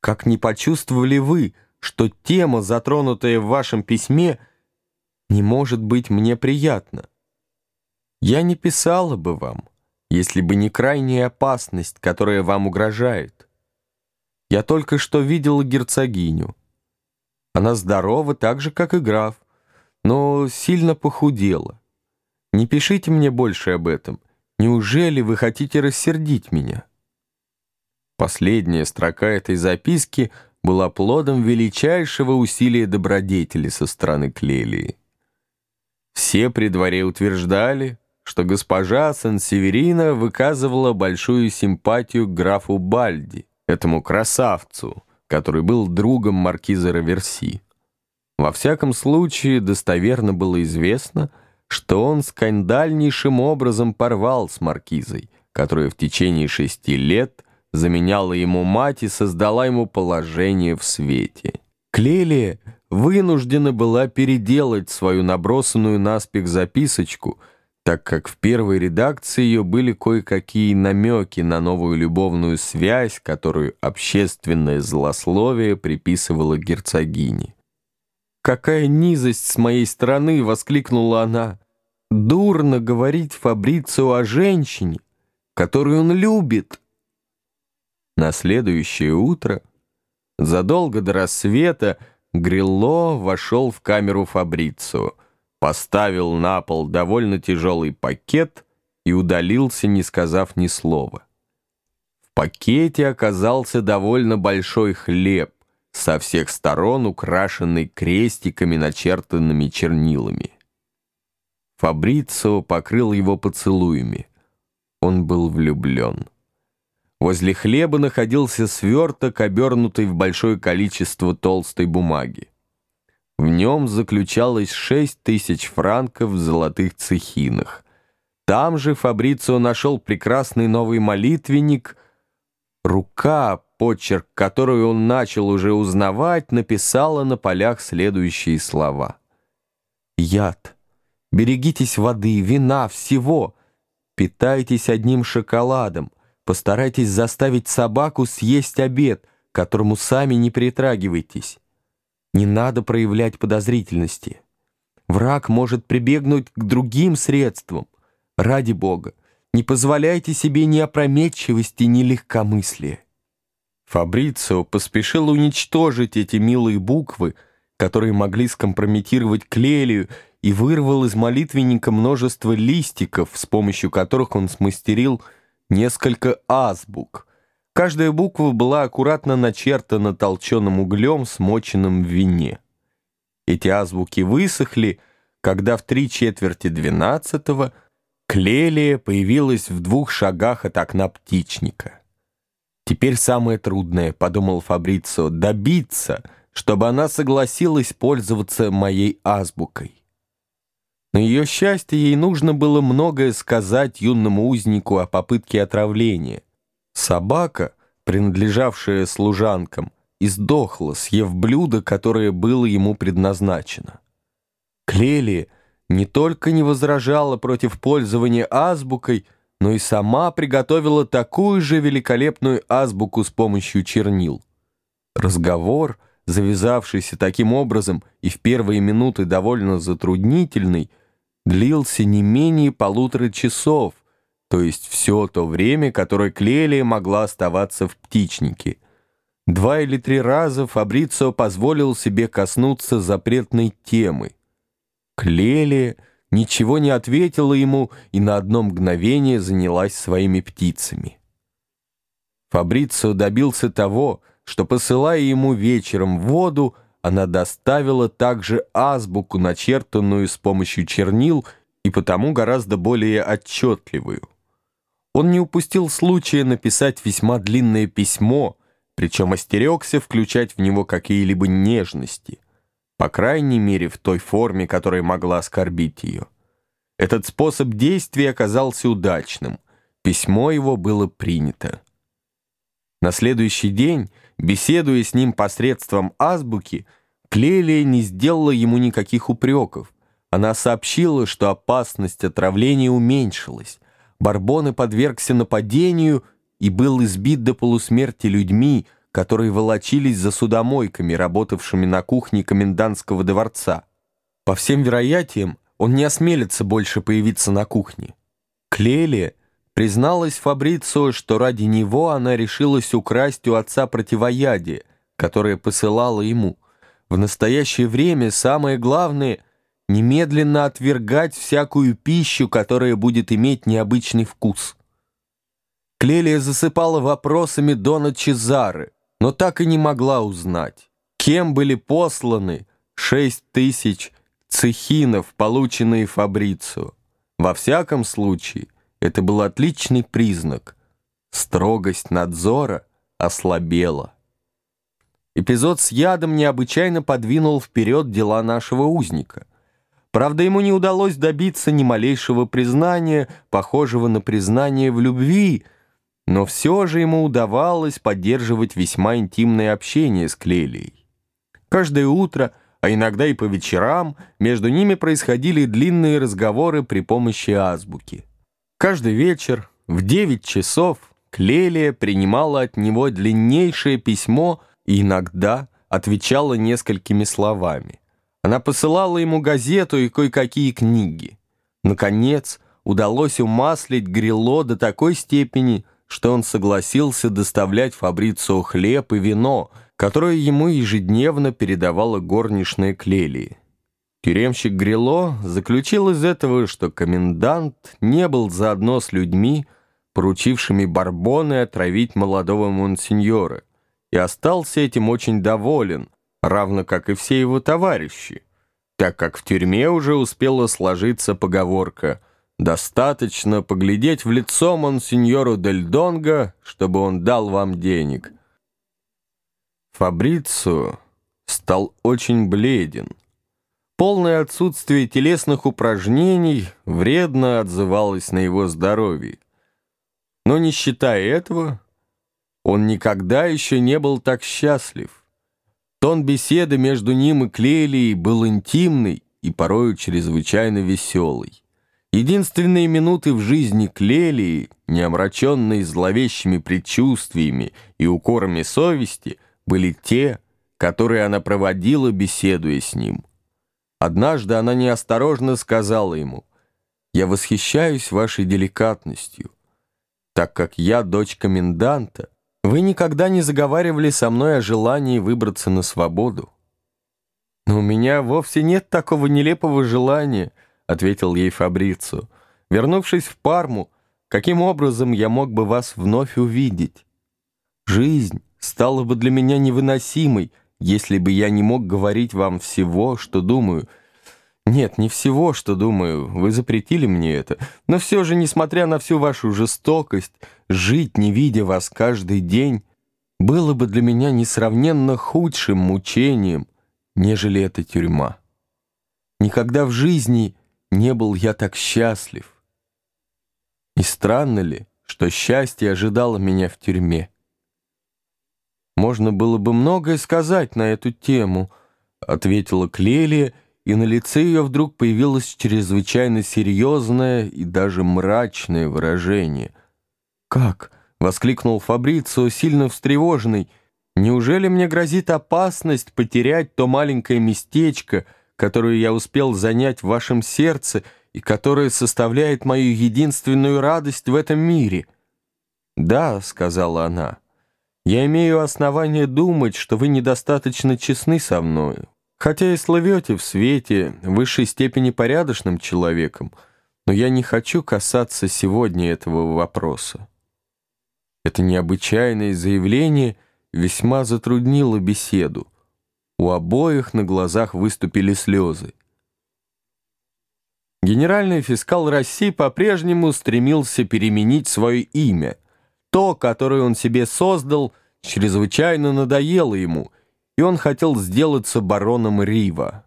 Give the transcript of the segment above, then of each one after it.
как не почувствовали вы, что тема, затронутая в вашем письме, не может быть мне приятна. Я не писала бы вам, если бы не крайняя опасность, которая вам угрожает. Я только что видела герцогиню. Она здорова так же, как и граф, но сильно похудела. Не пишите мне больше об этом. Неужели вы хотите рассердить меня? Последняя строка этой записки была плодом величайшего усилия добродетели со стороны Клелии. Все при дворе утверждали, что госпожа Сан-Северина выказывала большую симпатию к графу Бальди, этому красавцу, который был другом маркиза Раверси. Во всяком случае, достоверно было известно, что он скандальнейшим образом порвал с маркизой, которая в течение шести лет заменяла ему мать и создала ему положение в свете. Клелия вынуждена была переделать свою набросанную наспех записочку, так как в первой редакции ее были кое-какие намеки на новую любовную связь, которую общественное злословие приписывало герцогине. «Какая низость с моей стороны!» — воскликнула она. «Дурно говорить Фабрицио о женщине, которую он любит!» На следующее утро, задолго до рассвета, Грилло вошел в камеру Фабрицио, поставил на пол довольно тяжелый пакет и удалился, не сказав ни слова. В пакете оказался довольно большой хлеб, со всех сторон украшенный крестиками, начертанными чернилами. Фабрицио покрыл его поцелуями. Он был влюблен. Возле хлеба находился сверток, обернутый в большое количество толстой бумаги. В нем заключалось шесть тысяч франков в золотых цехинах. Там же Фабрицио нашел прекрасный новый молитвенник. Рука, почерк, которую он начал уже узнавать, написала на полях следующие слова. «Яд. Берегитесь воды, вина, всего. Питайтесь одним шоколадом. Постарайтесь заставить собаку съесть обед, к которому сами не притрагивайтесь. Не надо проявлять подозрительности. Враг может прибегнуть к другим средствам. Ради Бога, не позволяйте себе ни опрометчивости, ни легкомыслия. Фабрицио поспешил уничтожить эти милые буквы, которые могли скомпрометировать Клелию, и вырвал из молитвенника множество листиков, с помощью которых он смастерил несколько азбук. Каждая буква была аккуратно начертана толченым углем, смоченным в вине. Эти азбуки высохли, когда в три четверти двенадцатого Клелия появилась в двух шагах от окна птичника. «Теперь самое трудное», — подумал Фабрицио, — «добиться, чтобы она согласилась пользоваться моей азбукой». На ее счастье ей нужно было многое сказать юному узнику о попытке отравления. Собака, принадлежавшая служанкам, издохла, съев блюдо, которое было ему предназначено. Клелия не только не возражала против пользования азбукой, но и сама приготовила такую же великолепную азбуку с помощью чернил. Разговор, завязавшийся таким образом и в первые минуты довольно затруднительный, длился не менее полутора часов, то есть все то время, которое Клелия могла оставаться в птичнике. Два или три раза Фабрицио позволил себе коснуться запретной темы. Клелия ничего не ответила ему и на одно мгновение занялась своими птицами. Фабрицио добился того, что, посылая ему вечером воду, она доставила также азбуку, начертанную с помощью чернил и потому гораздо более отчетливую. Он не упустил случая написать весьма длинное письмо, причем остерегся включать в него какие-либо нежности, по крайней мере в той форме, которая могла оскорбить ее. Этот способ действия оказался удачным. Письмо его было принято. На следующий день Беседуя с ним посредством азбуки, Клелия не сделала ему никаких упреков. Она сообщила, что опасность отравления уменьшилась. Барбоне подвергся нападению и был избит до полусмерти людьми, которые волочились за судомойками, работавшими на кухне комендантского дворца. По всем вероятиям, он не осмелится больше появиться на кухне. Клелия призналась Фабрицио, что ради него она решилась украсть у отца противоядие, которое посылала ему. В настоящее время самое главное — немедленно отвергать всякую пищу, которая будет иметь необычный вкус. Клелия засыпала вопросами Дона Чезары, но так и не могла узнать, кем были посланы шесть тысяч цехинов, полученные Фабрицу. Во всяком случае, это был отличный признак. Строгость надзора ослабела. Эпизод с ядом необычайно подвинул вперед дела нашего узника. Правда, ему не удалось добиться ни малейшего признания, похожего на признание в любви, но все же ему удавалось поддерживать весьма интимное общение с Клелией. Каждое утро – а иногда и по вечерам между ними происходили длинные разговоры при помощи азбуки. Каждый вечер в 9 часов Клелия принимала от него длиннейшее письмо и иногда отвечала несколькими словами. Она посылала ему газету и кое-какие книги. Наконец, удалось умаслить Грило до такой степени, что он согласился доставлять Фабрицио хлеб и вино — которое ему ежедневно передавала горничная Клелии. Тюремщик Грило заключил из этого, что комендант не был заодно с людьми, поручившими Барбоне отравить молодого монсеньора, и остался этим очень доволен, равно как и все его товарищи, так как в тюрьме уже успела сложиться поговорка «Достаточно поглядеть в лицо монсеньору Дель Донго, чтобы он дал вам денег», Фабрицио стал очень бледен. Полное отсутствие телесных упражнений вредно отзывалось на его здоровье. Но не считая этого, он никогда еще не был так счастлив. Тон беседы между ним и Клелией был интимный и порою чрезвычайно веселый. Единственные минуты в жизни Клелии, не омраченные зловещими предчувствиями и укорами совести — были те, которые она проводила, беседуя с ним. Однажды она неосторожно сказала ему, «Я восхищаюсь вашей деликатностью. Так как я дочь коменданта, вы никогда не заговаривали со мной о желании выбраться на свободу». «Но у меня вовсе нет такого нелепого желания», — ответил ей Фабрицу. «Вернувшись в Парму, каким образом я мог бы вас вновь увидеть? Жизнь стала бы для меня невыносимой, если бы я не мог говорить вам всего, что думаю. Нет, не всего, что думаю, вы запретили мне это, но все же, несмотря на всю вашу жестокость, жить, не видя вас каждый день, было бы для меня несравненно худшим мучением, нежели эта тюрьма. Никогда в жизни не был я так счастлив. И странно ли, что счастье ожидало меня в тюрьме? «Можно было бы многое сказать на эту тему», — ответила Клелия, и на лице ее вдруг появилось чрезвычайно серьезное и даже мрачное выражение. «Как?» — воскликнул Фабрицио, сильно встревоженный. «Неужели мне грозит опасность потерять то маленькое местечко, которое я успел занять в вашем сердце и которое составляет мою единственную радость в этом мире?» «Да», — сказала она, — я имею основание думать, что вы недостаточно честны со мною. Хотя и слывете в свете высшей степени порядочным человеком, но я не хочу касаться сегодня этого вопроса. Это необычайное заявление весьма затруднило беседу. У обоих на глазах выступили слезы. Генеральный фискал России по-прежнему стремился переменить свое имя – то, которое он себе создал, чрезвычайно надоело ему, и он хотел сделаться бароном Рива.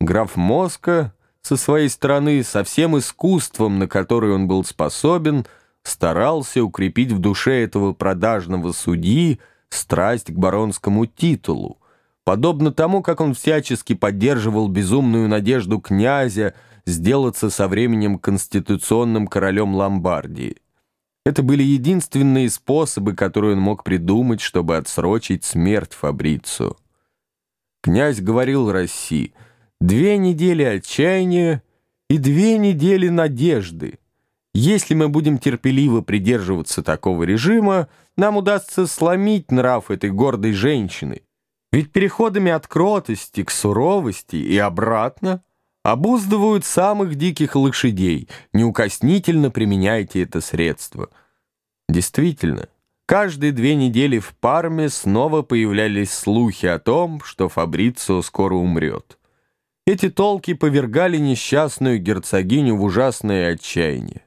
Граф Моска со своей стороны, со всем искусством, на которое он был способен, старался укрепить в душе этого продажного судьи страсть к баронскому титулу, подобно тому, как он всячески поддерживал безумную надежду князя сделаться со временем конституционным королем Ломбардии. Это были единственные способы, которые он мог придумать, чтобы отсрочить смерть Фабрицу. Князь говорил России, «Две недели отчаяния и две недели надежды. Если мы будем терпеливо придерживаться такого режима, нам удастся сломить нрав этой гордой женщины. Ведь переходами от кротости к суровости и обратно обуздывают самых диких лошадей. Неукоснительно применяйте это средство. Действительно, каждые две недели в Парме снова появлялись слухи о том, что Фабрицио скоро умрет. Эти толки повергали несчастную герцогиню в ужасное отчаяние.